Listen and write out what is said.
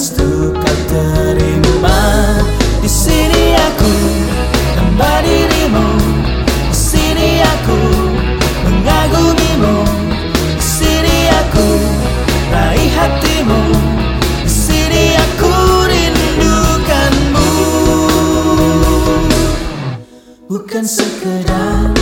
restu kau terima Di sini aku tambah dirimu. Di sini aku mengagumimu. Di sini aku raih hatimu. Di sini aku rindukanmu. Bukan sekedar